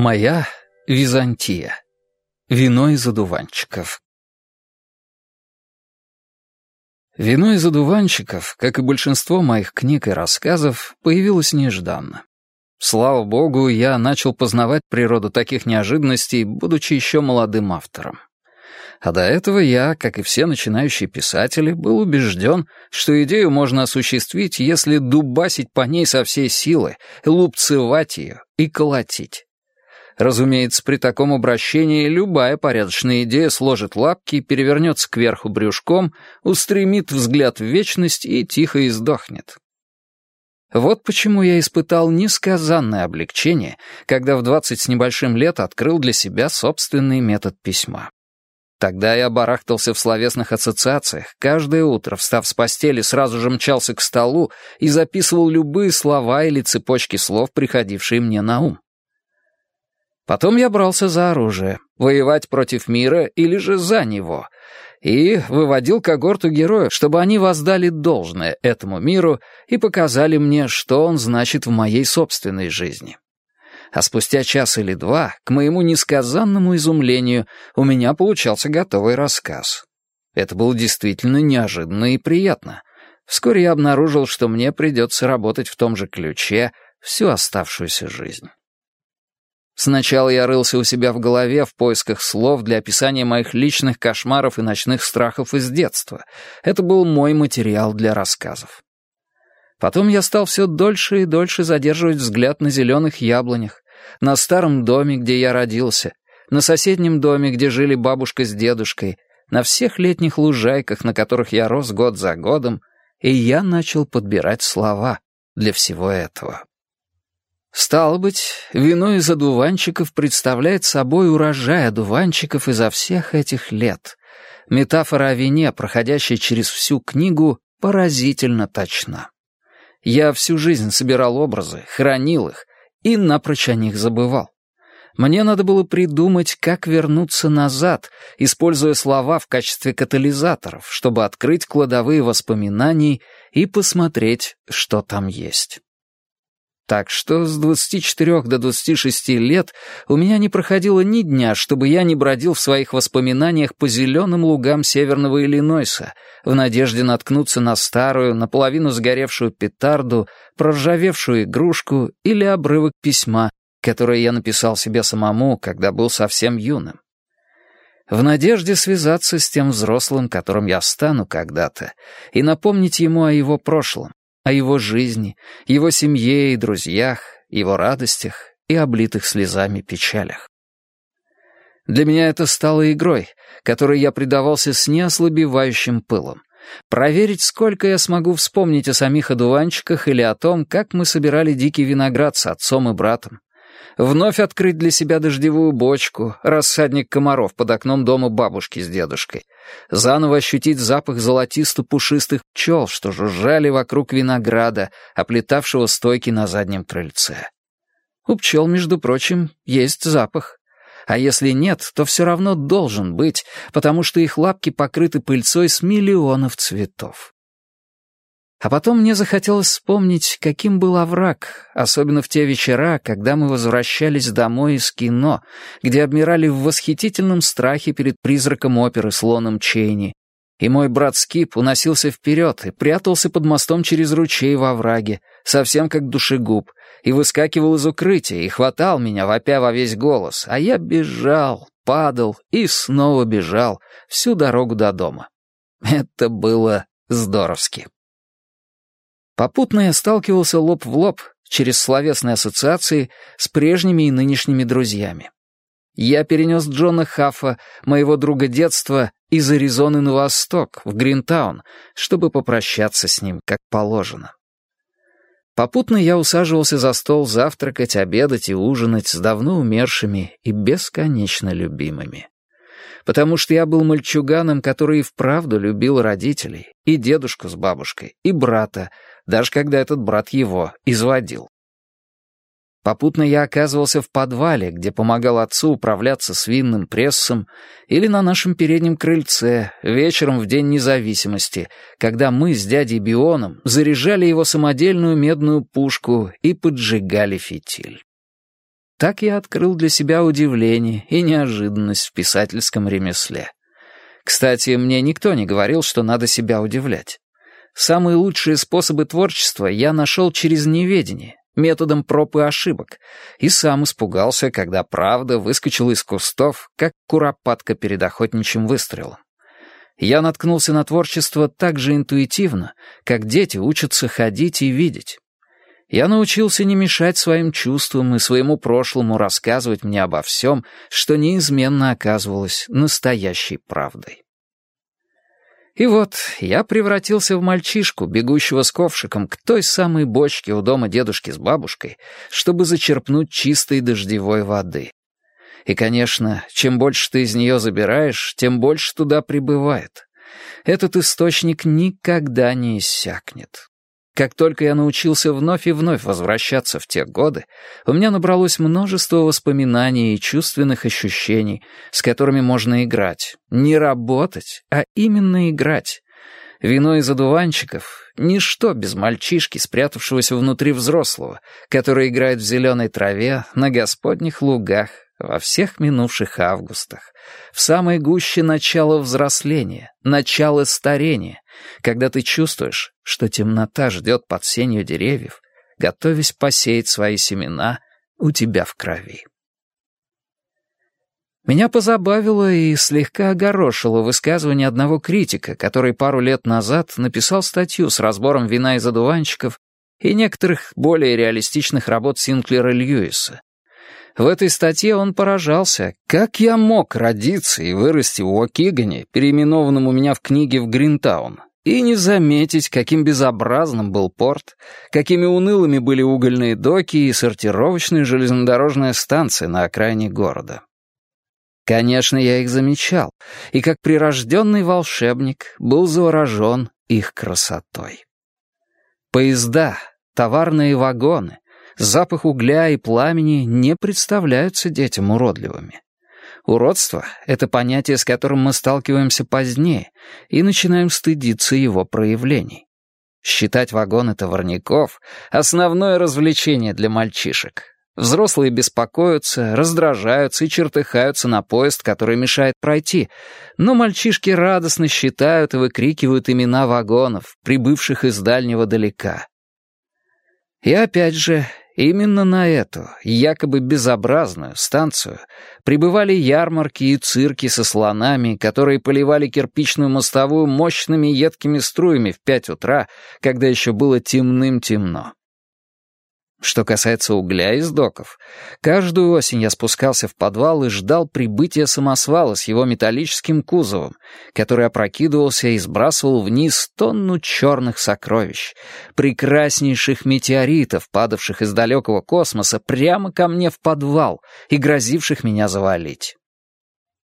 Моя Византия. Вино из одуванчиков. Вино из одуванчиков, как и большинство моих книг и рассказов, появилось нежданно. Слава богу, я начал познавать природу таких неожиданностей, будучи еще молодым автором. А до этого я, как и все начинающие писатели, был убежден, что идею можно осуществить, если дубасить по ней со всей силы, лупцевать ее и колотить. Разумеется, при таком обращении любая порядочная идея сложит лапки, перевернется кверху брюшком, устремит взгляд в вечность и тихо издохнет. Вот почему я испытал несказанное облегчение, когда в двадцать с небольшим лет открыл для себя собственный метод письма. Тогда я барахтался в словесных ассоциациях, каждое утро, встав с постели, сразу же мчался к столу и записывал любые слова или цепочки слов, приходившие мне на ум. Потом я брался за оружие, воевать против мира или же за него, и выводил когорту героев, чтобы они воздали должное этому миру и показали мне, что он значит в моей собственной жизни. А спустя час или два, к моему несказанному изумлению, у меня получался готовый рассказ. Это было действительно неожиданно и приятно. Вскоре я обнаружил, что мне придется работать в том же ключе всю оставшуюся жизнь. Сначала я рылся у себя в голове в поисках слов для описания моих личных кошмаров и ночных страхов из детства. Это был мой материал для рассказов. Потом я стал все дольше и дольше задерживать взгляд на зеленых яблонях, на старом доме, где я родился, на соседнем доме, где жили бабушка с дедушкой, на всех летних лужайках, на которых я рос год за годом, и я начал подбирать слова для всего этого. Стало быть, вино из одуванчиков представляет собой урожай одуванчиков изо всех этих лет. Метафора о вине, проходящая через всю книгу, поразительно точна. Я всю жизнь собирал образы, хранил их и напрочь о них забывал. Мне надо было придумать, как вернуться назад, используя слова в качестве катализаторов, чтобы открыть кладовые воспоминаний и посмотреть, что там есть. Так что с 24 до 26 лет у меня не проходило ни дня, чтобы я не бродил в своих воспоминаниях по зеленым лугам северного Иллинойса, в надежде наткнуться на старую, наполовину сгоревшую петарду, проржавевшую игрушку или обрывок письма, которое я написал себе самому, когда был совсем юным. В надежде связаться с тем взрослым, которым я стану когда-то, и напомнить ему о его прошлом, о его жизни, его семье и друзьях, его радостях и облитых слезами печалях. Для меня это стало игрой, которой я предавался с неослабевающим пылом. Проверить, сколько я смогу вспомнить о самих одуванчиках или о том, как мы собирали дикий виноград с отцом и братом вновь открыть для себя дождевую бочку, рассадник комаров под окном дома бабушки с дедушкой, заново ощутить запах золотисто-пушистых пчел, что жужжали вокруг винограда, оплетавшего стойки на заднем крыльце. У пчел, между прочим, есть запах. А если нет, то все равно должен быть, потому что их лапки покрыты пыльцой с миллионов цветов. А потом мне захотелось вспомнить, каким был овраг, особенно в те вечера, когда мы возвращались домой из кино, где обмирали в восхитительном страхе перед призраком оперы слоном Чейни. И мой брат Скип уносился вперед и прятался под мостом через ручей во овраге, совсем как душегуб, и выскакивал из укрытия и хватал меня, вопя во весь голос, а я бежал, падал и снова бежал всю дорогу до дома. Это было здоровски. Попутно я сталкивался лоб в лоб, через словесные ассоциации, с прежними и нынешними друзьями. Я перенес Джона Хаффа, моего друга детства, из Аризоны на восток, в Гринтаун, чтобы попрощаться с ним, как положено. Попутно я усаживался за стол завтракать, обедать и ужинать с давно умершими и бесконечно любимыми. Потому что я был мальчуганом, который и вправду любил родителей, и дедушку с бабушкой, и брата, даже когда этот брат его изводил. Попутно я оказывался в подвале, где помогал отцу управляться с винным прессом, или на нашем переднем крыльце, вечером в День независимости, когда мы с дядей Бионом заряжали его самодельную медную пушку и поджигали фитиль. Так я открыл для себя удивление и неожиданность в писательском ремесле. Кстати, мне никто не говорил, что надо себя удивлять. Самые лучшие способы творчества я нашел через неведение, методом проб и ошибок, и сам испугался, когда правда выскочила из кустов, как куропатка перед охотничьим выстрелом. Я наткнулся на творчество так же интуитивно, как дети учатся ходить и видеть. Я научился не мешать своим чувствам и своему прошлому рассказывать мне обо всем, что неизменно оказывалось настоящей правдой. И вот я превратился в мальчишку, бегущего с ковшиком к той самой бочке у дома дедушки с бабушкой, чтобы зачерпнуть чистой дождевой воды. И, конечно, чем больше ты из нее забираешь, тем больше туда прибывает. Этот источник никогда не иссякнет. Как только я научился вновь и вновь возвращаться в те годы, у меня набралось множество воспоминаний и чувственных ощущений, с которыми можно играть. Не работать, а именно играть. Вино из одуванчиков — ничто без мальчишки, спрятавшегося внутри взрослого, который играет в зеленой траве, на господних лугах, во всех минувших августах, в самой гуще начала взросления, начала старения, когда ты чувствуешь, что темнота ждет под сенью деревьев, готовясь посеять свои семена у тебя в крови. Меня позабавило и слегка огорошило высказывание одного критика, который пару лет назад написал статью с разбором вина из одуванчиков и некоторых более реалистичных работ Синклера Льюиса, в этой статье он поражался, как я мог родиться и вырасти в Уокигане, переименованном у меня в книге в Гринтаун, и не заметить, каким безобразным был порт, какими унылыми были угольные доки и сортировочная железнодорожная станция на окраине города. Конечно, я их замечал, и как прирожденный волшебник был заворожен их красотой. Поезда, товарные вагоны, запах угля и пламени не представляются детям уродливыми. Уродство — это понятие, с которым мы сталкиваемся позднее, и начинаем стыдиться его проявлений. Считать вагоны товарников — основное развлечение для мальчишек. Взрослые беспокоятся, раздражаются и чертыхаются на поезд, который мешает пройти, но мальчишки радостно считают и выкрикивают имена вагонов, прибывших из дальнего далека. И опять же, Именно на эту, якобы безобразную, станцию прибывали ярмарки и цирки со слонами, которые поливали кирпичную мостовую мощными едкими струями в пять утра, когда еще было темным-темно. Что касается угля из доков, каждую осень я спускался в подвал и ждал прибытия самосвала с его металлическим кузовом, который опрокидывался и сбрасывал вниз тонну черных сокровищ, прекраснейших метеоритов, падавших из далекого космоса прямо ко мне в подвал и грозивших меня завалить.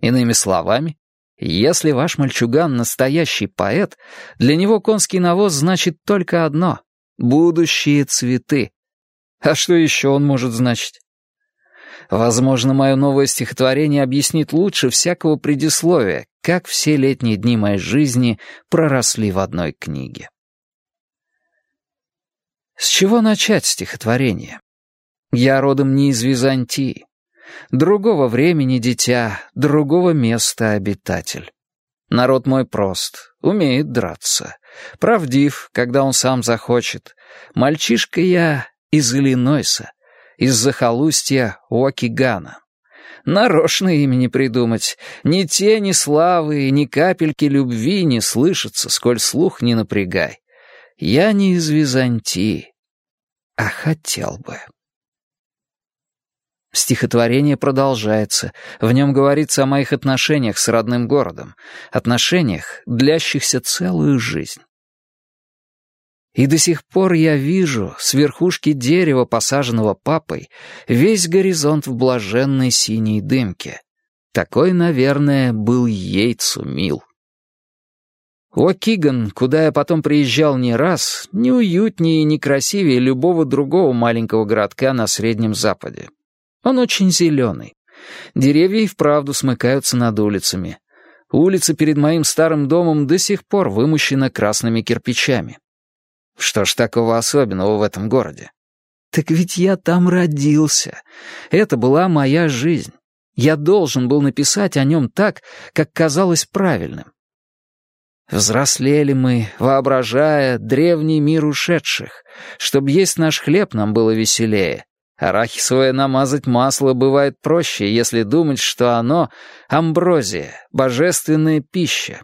Иными словами, если ваш мальчуган настоящий поэт, для него конский навоз значит только одно — будущие цветы, а что еще он может значить? Возможно, мое новое стихотворение объяснит лучше всякого предисловия, как все летние дни моей жизни проросли в одной книге. С чего начать стихотворение? Я родом не из Византии. Другого времени дитя, другого места обитатель. Народ мой прост, умеет драться. Правдив, когда он сам захочет. Мальчишка я из Иллинойса, из захолустья Уокигана. Нарочно имени придумать. Ни тени славы, ни капельки любви не слышатся, сколь слух не напрягай. Я не из Византии, а хотел бы. Стихотворение продолжается. В нем говорится о моих отношениях с родным городом. Отношениях, длящихся целую жизнь. И до сих пор я вижу с верхушки дерева, посаженного папой, весь горизонт в блаженной синей дымке. Такой, наверное, был Ейцу мил. О'Киган, куда я потом приезжал не раз, не уютнее и не красивее любого другого маленького городка на Среднем Западе. Он очень зеленый. Деревья и вправду смыкаются над улицами. Улица перед моим старым домом до сих пор вымощена красными кирпичами. Что ж такого особенного в этом городе? Так ведь я там родился. Это была моя жизнь. Я должен был написать о нем так, как казалось правильным. Взрослели мы, воображая древний мир ушедших. Чтоб есть наш хлеб, нам было веселее. Арахисовое намазать масло бывает проще, если думать, что оно — амброзия, божественная пища.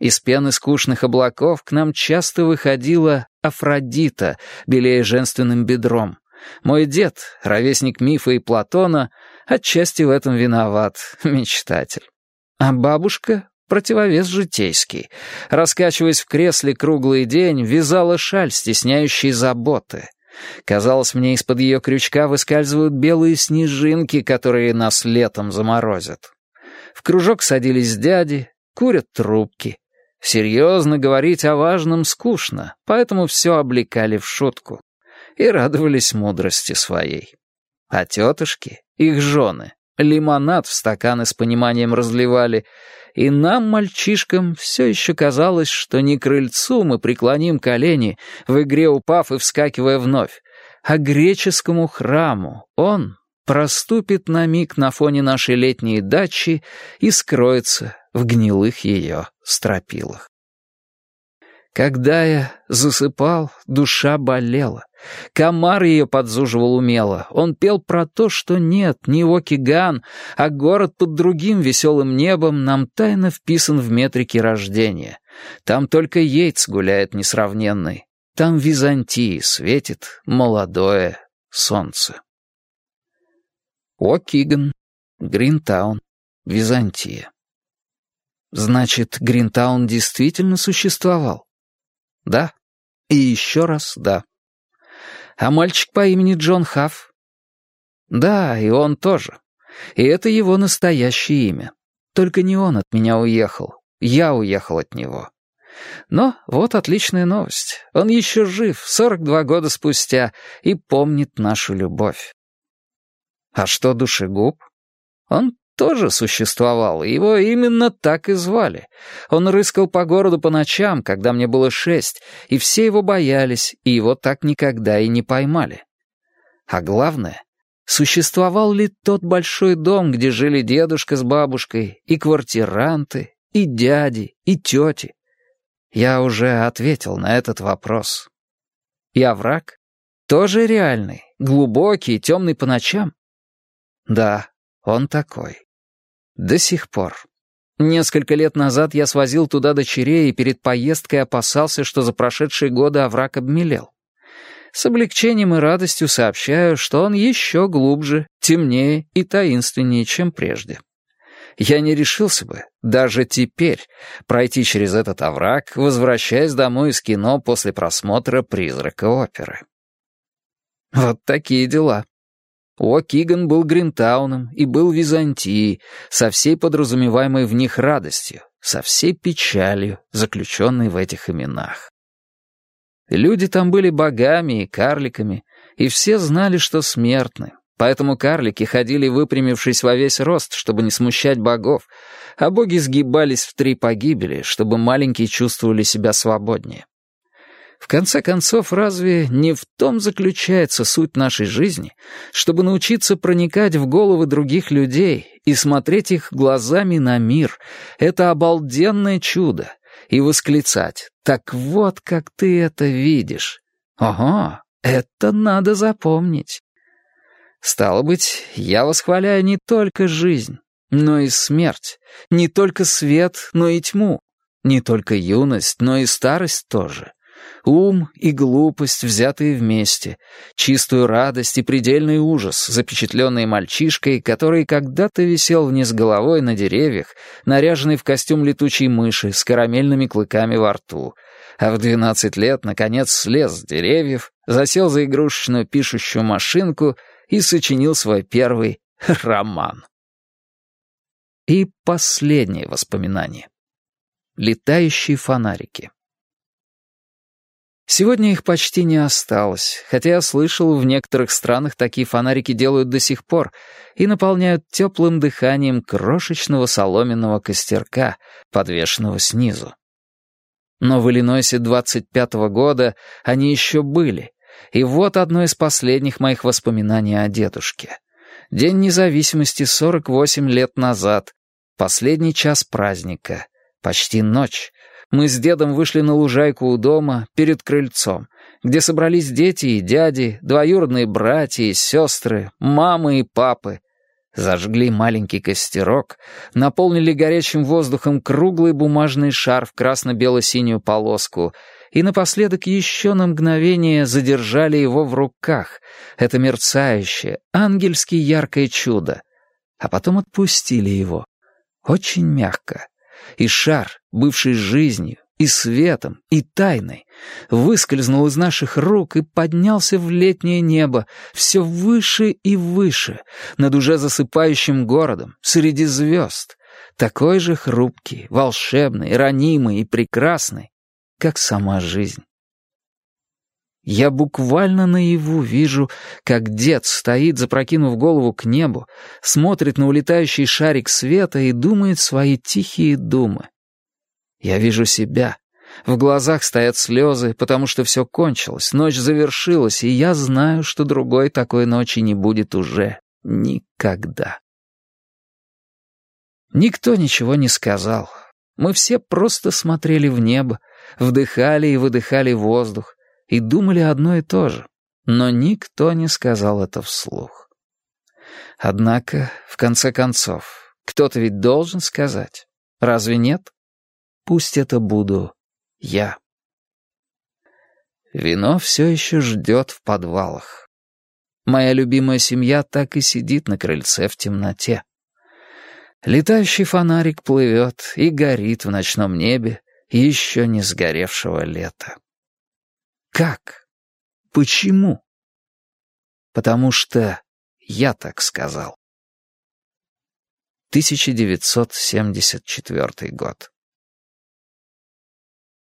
Из пены скучных облаков к нам часто выходила Афродита, белее женственным бедром. Мой дед, ровесник Мифа и Платона, отчасти в этом виноват, мечтатель. А бабушка — противовес житейский. Раскачиваясь в кресле круглый день, вязала шаль, стесняющей заботы. Казалось мне, из-под ее крючка выскальзывают белые снежинки, которые нас летом заморозят. В кружок садились дяди, курят трубки. Серьезно говорить о важном скучно, поэтому все облекали в шутку и радовались мудрости своей. А тетушки, их жены, лимонад в стаканы с пониманием разливали, и нам, мальчишкам, все еще казалось, что не крыльцу мы преклоним колени, в игре упав и вскакивая вновь, а греческому храму он проступит на миг на фоне нашей летней дачи и скроется в гнилых ее стропилах. Когда я засыпал, душа болела. Комар ее подзуживал умело. Он пел про то, что нет, не Окиган, а город под другим веселым небом нам тайно вписан в метрики рождения. Там только Йейтс гуляет несравненный. Там Византии светит молодое солнце. Окиган, Гринтаун, Византия. Значит, Гринтаун действительно существовал? Да. И еще раз да. А мальчик по имени Джон Хафф? Да, и он тоже. И это его настоящее имя. Только не он от меня уехал. Я уехал от него. Но вот отличная новость. Он еще жив, 42 года спустя, и помнит нашу любовь. А что душегуб? Он тоже существовал, его именно так и звали. Он рыскал по городу по ночам, когда мне было шесть, и все его боялись, и его так никогда и не поймали. А главное, существовал ли тот большой дом, где жили дедушка с бабушкой, и квартиранты, и дяди, и тети? Я уже ответил на этот вопрос. И овраг? Тоже реальный, глубокий и темный по ночам? Да, он такой. До сих пор. Несколько лет назад я свозил туда дочерей и перед поездкой опасался, что за прошедшие годы овраг обмелел. С облегчением и радостью сообщаю, что он еще глубже, темнее и таинственнее, чем прежде. Я не решился бы, даже теперь, пройти через этот овраг, возвращаясь домой из кино после просмотра «Призрака оперы». Вот такие дела. О'Киган был Гринтауном и был Византией, со всей подразумеваемой в них радостью, со всей печалью, заключенной в этих именах. Люди там были богами и карликами, и все знали, что смертны, поэтому карлики ходили выпрямившись во весь рост, чтобы не смущать богов, а боги сгибались в три погибели, чтобы маленькие чувствовали себя свободнее. В конце концов, разве не в том заключается суть нашей жизни, чтобы научиться проникать в головы других людей и смотреть их глазами на мир, это обалденное чудо, и восклицать «Так вот, как ты это видишь!» Ого, это надо запомнить. Стало быть, я восхваляю не только жизнь, но и смерть, не только свет, но и тьму, не только юность, но и старость тоже. Ум и глупость, взятые вместе, чистую радость и предельный ужас, запечатленные мальчишкой, который когда-то висел вниз головой на деревьях, наряженный в костюм летучей мыши с карамельными клыками во рту, а в двенадцать лет, наконец, слез с деревьев, засел за игрушечную пишущую машинку и сочинил свой первый роман. И последнее воспоминание. Летающие фонарики. Сегодня их почти не осталось, хотя я слышал, в некоторых странах такие фонарики делают до сих пор и наполняют теплым дыханием крошечного соломенного костерка, подвешенного снизу. Но в Иллинойсе 25-го года они еще были, И вот одно из последних моих воспоминаний о дедушке. День независимости 48 лет назад. Последний час праздника. Почти ночь. Мы с дедом вышли на лужайку у дома, перед крыльцом, где собрались дети и дяди, двоюродные братья и сестры, мамы и папы. Зажгли маленький костерок, наполнили горячим воздухом круглый бумажный шар в красно-бело-синюю полоску и напоследок еще на мгновение задержали его в руках, это мерцающее, ангельски яркое чудо, а потом отпустили его, очень мягко, и шар, бывший жизнью, и светом, и тайной, выскользнул из наших рук и поднялся в летнее небо, все выше и выше, над уже засыпающим городом, среди звезд, такой же хрупкий, волшебный, ранимый и прекрасный, как сама жизнь. Я буквально наяву вижу, как дед стоит, запрокинув голову к небу, смотрит на улетающий шарик света и думает свои тихие думы. Я вижу себя. В глазах стоят слезы, потому что все кончилось, ночь завершилась, и я знаю, что другой такой ночи не будет уже никогда. Никто ничего не сказал. Мы все просто смотрели в небо, вдыхали и выдыхали воздух и думали одно и то же, но никто не сказал это вслух. Однако, в конце концов, кто-то ведь должен сказать. Разве нет? Пусть это буду я. Вино все еще ждет в подвалах. Моя любимая семья так и сидит на крыльце в темноте. Летающий фонарик плывет и горит в ночном небе еще не сгоревшего лета. Как? Почему? Потому что я так сказал. 1974 год.